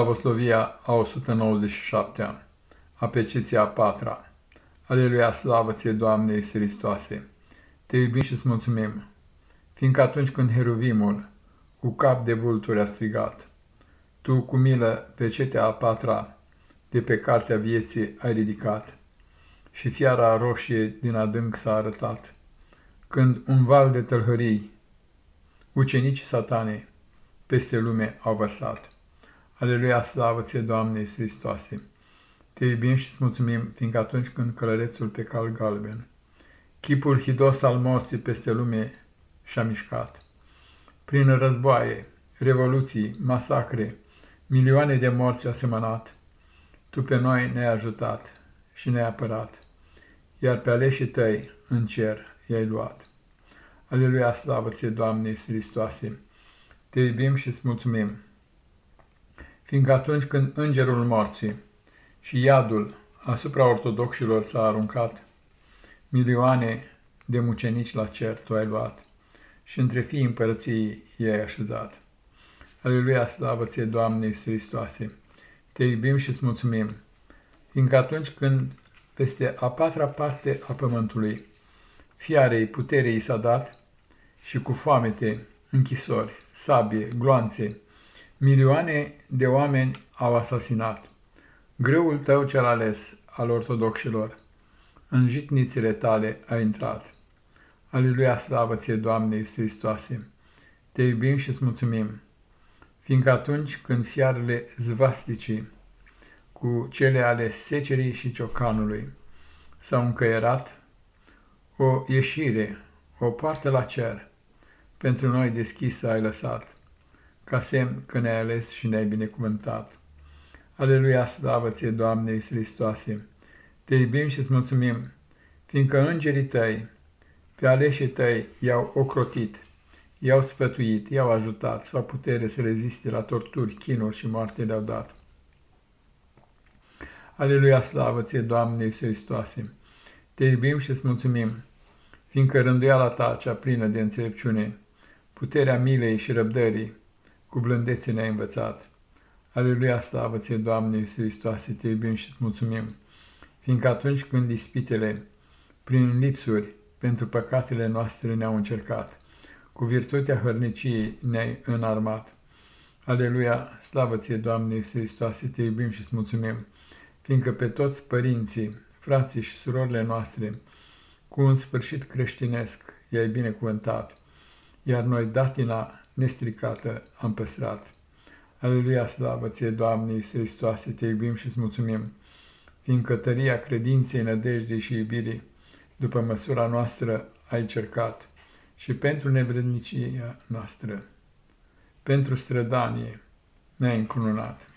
Slavoslovia a 197-a, Apeciția a patra. Aleluia, slavă ție, Doamne Iisus Hristoase! Te iubim și-ți mulțumim, fiindcă atunci când Heruvimul cu cap de vulturi a strigat, Tu cu milă pe cetea a patra de pe cartea vieții ai ridicat și fiara roșie din adânc s-a arătat, când un val de tălhării, ucenicii satane, peste lume au vărsat. Aleluia, slavă ție, Doamne Iisus Hristoase! Te iubim și îți mulțumim, fiindcă atunci când călărețul pe cal galben, chipul hidos al morții peste lume și-a mișcat. Prin războaie, revoluții, masacre, milioane de morți a semănat, Tu pe noi ne-ai ajutat și ne-ai apărat, iar pe aleșii tăi în cer i-ai luat. Aleluia, slavă ție, Doamne Iisus Hristoase! Te iubim și îți mulțumim, fiindcă atunci când îngerul morții și iadul asupra ortodoxilor s-a aruncat, milioane de mucenici la cer tu ai luat și între fii împărăției i-ai așezat. Aleluia, slavă ție, Doamne Iisus Hristoase! Te iubim și îți mulțumim, fiindcă atunci când peste a patra parte a pământului fiarei puterei s-a dat și cu foamete, închisori, sabie, gloanțe, milioane de oameni au asasinat. Greul tău cel ales al ortodoxilor, în jitnițele tale a intrat. Aleluia, slavă ție, Doamne Iisus Hristoase! Te iubim și îți mulțumim, fiindcă atunci când fiarele zvasticii cu cele ale secerii și ciocanului s-au încăierat, o ieșire, o poartă la cer, pentru noi deschisă ai lăsat, ca semn că ne-ai ales și ne-ai binecuvântat. Aleluia, slavă ție, Doamne Iisus Hristoase! Te iubim și îți mulțumim, fiindcă îngerii tăi, pe aleșii tăi, i-au ocrotit, i-au sfătuit, i-au ajutat, sau putere să reziste la torturi, chinuri și moarte le-au dat. Aleluia, slavă ție, Doamne Iisus Hristoase! Te iubim și îți mulțumim, fiindcă rânduiala ta, cea plină de înțelepciune, puterea milei și răbdării, cu blândețe ne-ai învățat. Aleluia, slavă ție, Doamne Iisus Hristoase, te iubim și îți mulțumim, fiindcă atunci când ispitele, prin lipsuri, pentru păcatele noastre ne-au încercat, cu virtutea hărniciei ne-ai înarmat. Aleluia, slavă ție, Doamne Iisus Hristoase, te iubim și îți mulțumim, fiindcă pe toți părinții, frații și surorile noastre, cu un sfârșit creștinesc, i-ai binecuvântat, iar noi datina nestricată am păstrat. Aleluia, slavă ție, Doamne Iisus Hristoase, te iubim și îți mulțumim, fiindcă tăria credinței, nădejdei și iubirii, după măsura noastră, ai cercat și pentru nevrednicia noastră, pentru strădanie, ne-ai încununat.